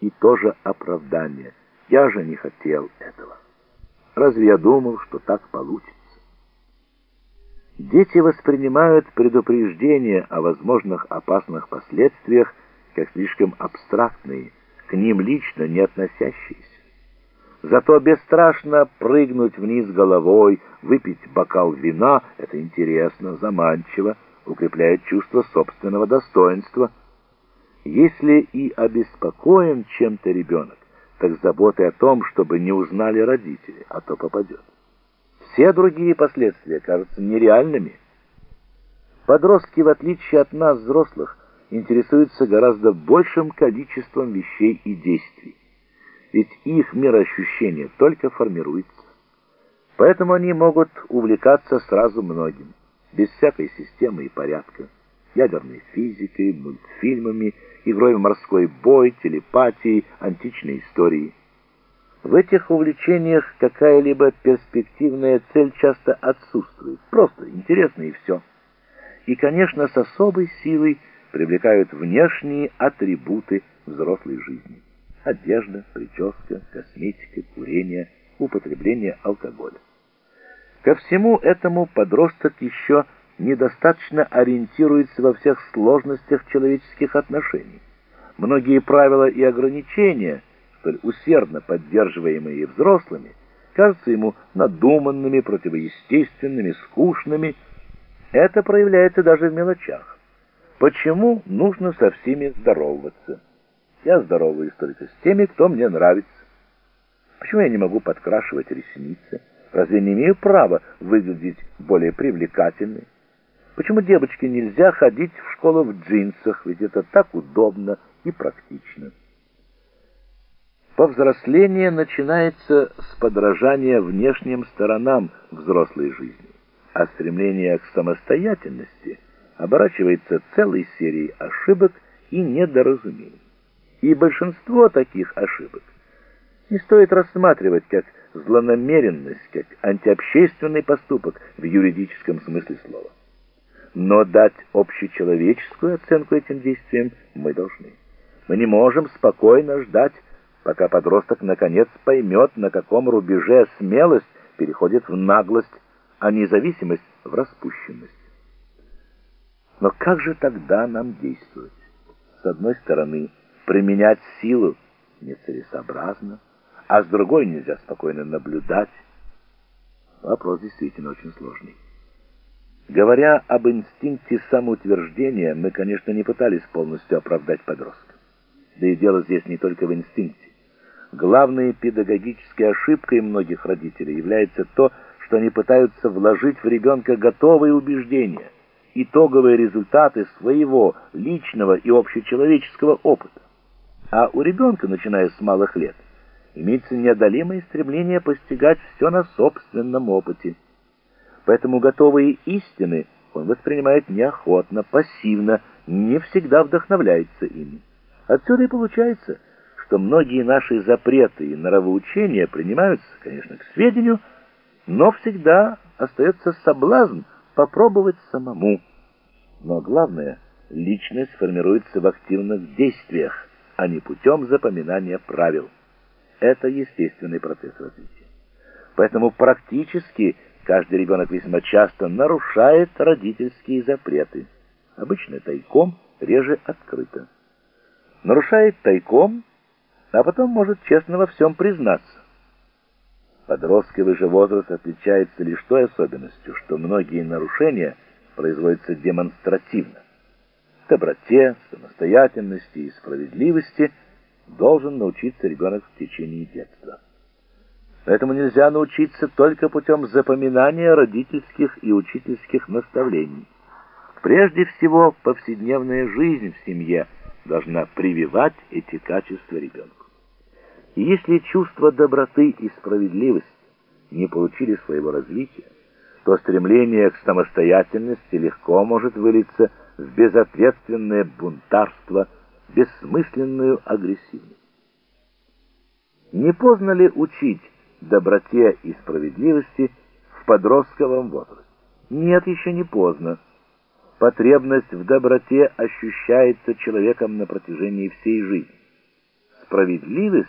и тоже оправдание. Я же не хотел этого. Разве я думал, что так получится? Дети воспринимают предупреждения о возможных опасных последствиях как слишком абстрактные, к ним лично не относящиеся. Зато бесстрашно прыгнуть вниз головой, выпить бокал вина — это интересно, заманчиво, укрепляет чувство собственного достоинства. Если и обеспокоен чем-то ребенок, так заботы о том, чтобы не узнали родители, а то попадет. Все другие последствия кажутся нереальными. Подростки, в отличие от нас, взрослых, интересуются гораздо большим количеством вещей и действий. Ведь их мироощущение только формируется. Поэтому они могут увлекаться сразу многим, без всякой системы и порядка, ядерной физикой, мультфильмами, игрой в морской бой, телепатией, античной историей. В этих увлечениях какая-либо перспективная цель часто отсутствует. Просто интересно и все. И, конечно, с особой силой привлекают внешние атрибуты взрослой жизни. Одежда, прическа, косметика, курение, употребление алкоголя. Ко всему этому подросток еще недостаточно ориентируется во всех сложностях человеческих отношений. Многие правила и ограничения – столь усердно поддерживаемые взрослыми, кажутся ему надуманными, противоестественными, скучными. Это проявляется даже в мелочах. Почему нужно со всеми здороваться? Я здороваюсь только с теми, кто мне нравится. Почему я не могу подкрашивать ресницы? Разве не имею права выглядеть более привлекательной? Почему девочке нельзя ходить в школу в джинсах, ведь это так удобно и практично? Повзросление начинается с подражания внешним сторонам взрослой жизни, а стремление к самостоятельности оборачивается целой серией ошибок и недоразумений. И большинство таких ошибок не стоит рассматривать как злонамеренность, как антиобщественный поступок в юридическом смысле слова. Но дать общечеловеческую оценку этим действиям мы должны. Мы не можем спокойно ждать пока подросток наконец поймет, на каком рубеже смелость переходит в наглость, а независимость в распущенность. Но как же тогда нам действовать? С одной стороны, применять силу нецелесообразно, а с другой нельзя спокойно наблюдать. Вопрос действительно очень сложный. Говоря об инстинкте самоутверждения, мы, конечно, не пытались полностью оправдать подростка. Да и дело здесь не только в инстинкте. Главной педагогической ошибкой многих родителей является то, что они пытаются вложить в ребенка готовые убеждения, итоговые результаты своего личного и общечеловеческого опыта. А у ребенка, начиная с малых лет, имеется неодолимое стремление постигать все на собственном опыте. Поэтому готовые истины он воспринимает неохотно, пассивно, не всегда вдохновляется ими. Отсюда и получается – что многие наши запреты и нравоучения принимаются, конечно, к сведению, но всегда остается соблазн попробовать самому. Но главное, личность формируется в активных действиях, а не путем запоминания правил. Это естественный процесс развития. Поэтому практически каждый ребенок весьма часто нарушает родительские запреты. Обычно тайком, реже открыто. Нарушает тайком – а потом может честно во всем признаться. Подростковый же возраст отличается лишь той особенностью, что многие нарушения производятся демонстративно. Доброте, самостоятельности и справедливости должен научиться ребенок в течение детства. Этому нельзя научиться только путем запоминания родительских и учительских наставлений. Прежде всего, повседневная жизнь в семье должна прививать эти качества ребенку. И если чувства доброты и справедливости не получили своего развития, то стремление к самостоятельности легко может вылиться в безответственное бунтарство, бессмысленную агрессивность. Не поздно ли учить доброте и справедливости в подростковом возрасте? Нет, еще не поздно. Потребность в доброте ощущается человеком на протяжении всей жизни. справедливость